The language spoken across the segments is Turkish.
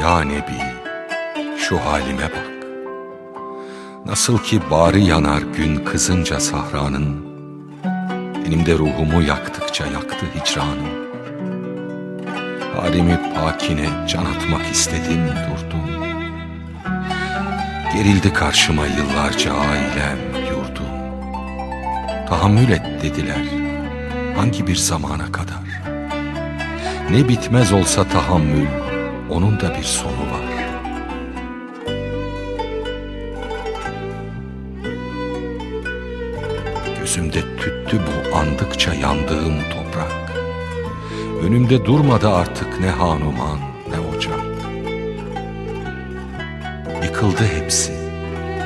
Ya Nebi şu halime bak. Nasıl ki bari yanar gün kızınca sahranın Benim de ruhumu yaktıkça yaktı hicranın. Halimi pakine can atmak istedim durdum Gerildi karşıma yıllarca ailem yurdum. Tahammül et dediler hangi bir zamana kadar? Ne bitmez olsa tahammül onun da bir sonu var. Gözümde tüttü bu andıkça yandığım toprak. Önümde durmadı artık ne hanuman ne ocak. Yıkıldı hepsi.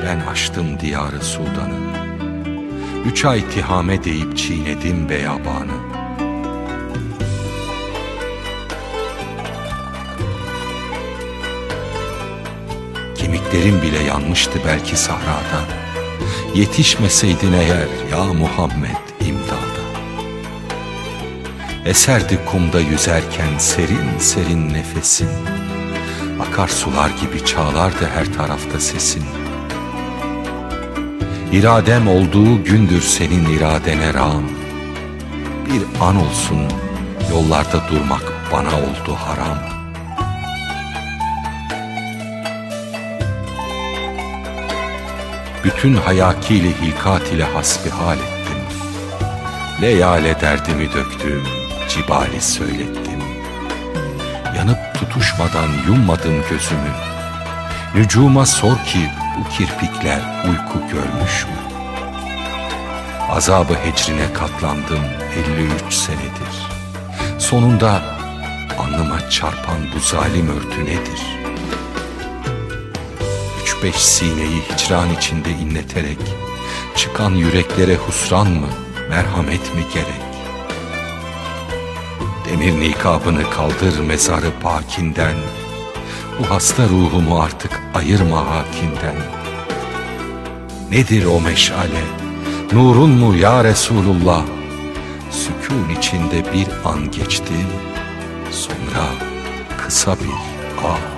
Ben açtım diyarı Sudan'ı Üç ay tihame deyip çiğnedim beyabanı Kemiklerim bile yanmıştı belki sahrada. Yetişmeseydin eğer ya Muhammed imdada. Eserdi kumda yüzerken serin serin nefesin. Akarsular gibi çağlardı her tarafta sesin. İradem olduğu gündür senin iradene rağm. Bir an olsun yollarda durmak bana oldu haram Bütün hayakiyle hilkat ile hasbihal ettim Leyale derdimi döktüm, cibali söylettim Yanıp tutuşmadan yummadım gözümü Nücuma sor ki bu kirpikler uyku görmüş mü? Azabı hecrine katlandım 53 senedir. Sonunda alnıma çarpan bu zalim örtü nedir? Beş sineyi hicran içinde inleterek çıkan yüreklere husran mı, merhamet mi gerek? Demir nikabını kaldır mezarı pakinden, bu hasta ruhumu artık ayırma hakinden. Nedir o meşale? Nurun mu ya Resulullah? Sükun içinde bir an geçti, sonra kısa bir ah.